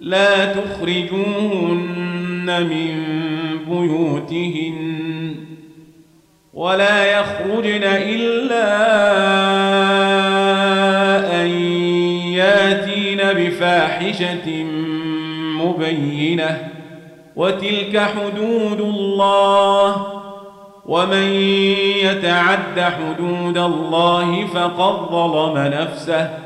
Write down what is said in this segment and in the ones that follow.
لا تخرجوهن من بيوتهن ولا يخرجن إلا أن ياتين بفاحشة مبينة وتلك حدود الله ومن يتعد حدود الله فقد ظلم نفسه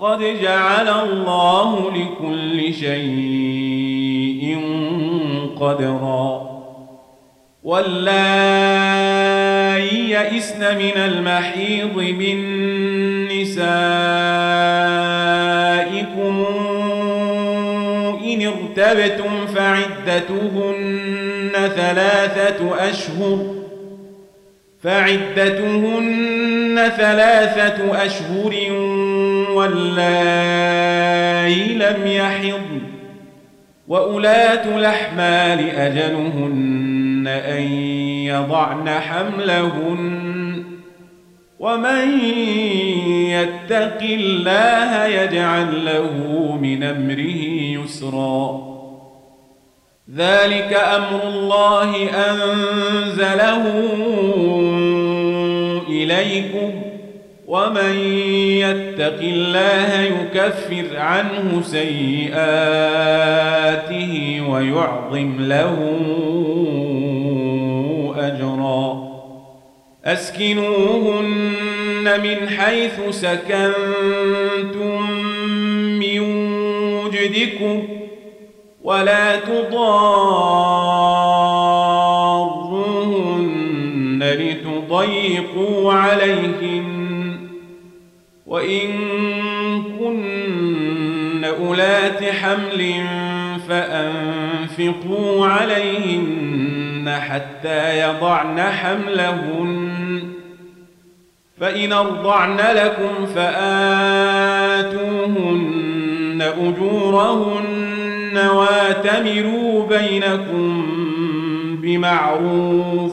قد جعل الله لكل شيء قدرا. واللائي يئسن من المحيض من نسائكم إن ارتبتم فعدتهن ثلاثة أشهر. فعدتهن ثلاثة أشهر واللائي لم يحض وأولاة الأحمال أجلهن أن يضعن حملهن ومن يتق الله يجعل له من أمره يسرا ذلك أمر الله أنزله إليكم ومن يتق الله يكفر عنه سيئاته ويعظم له أجرا. أسكنوهن من حيث سكنتم من وجدكم ولا تضاروهن لتضيقوا عليهن وإن كن أولات حمل فأنفقوا عليهن حتى يضعن حملهن. فإن أرضعن لكم فآتوهن أجورهن واتمروا بينكم بمعروف.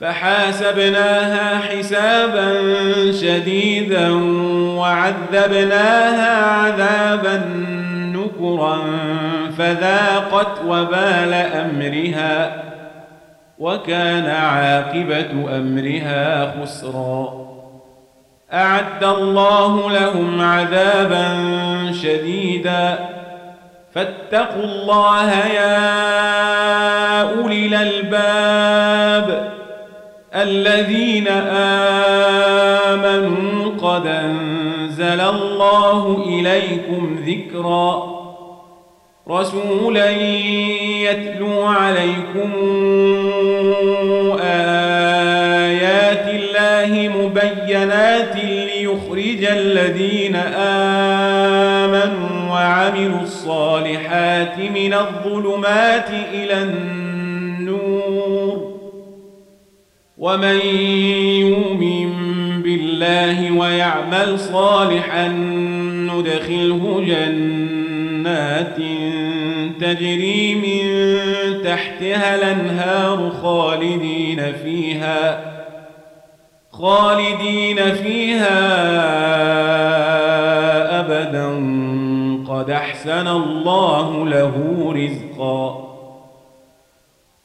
فحاسبناها حسابا شديدا وعذبناها عذابا نكرا فذاقت وبال أمرها وكان عاقبة أمرها خسرا. أعد الله لهم عذابا شديدا. فاتقوا الله يا أولي الألباب. الذين آمنوا قد أنزل الله إليكم ذكرًا رسولا يتلو عليكم آيات الله مبينات ليخرج الذين آمنوا وعملوا الصالحات من الظلمات إلى النور ومن يؤمن بالله ويعمل صالحا ندخله جنات تجري من تحتها الانهار خالدين فيها خالدين فيها ابدا قد احسن الله له رزقا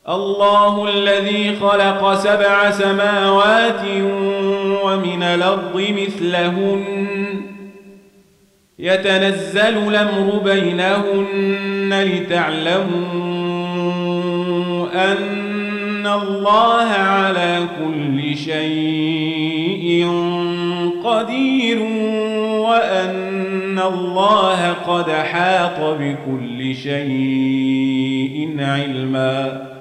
الله الذي خلق سبع سماوات ومن الأرض مثلهن. يتنزل الأمر بينهن لتعلموا أن الله على كل شيء قدير وأن الله قد حاط بكل شيء علما.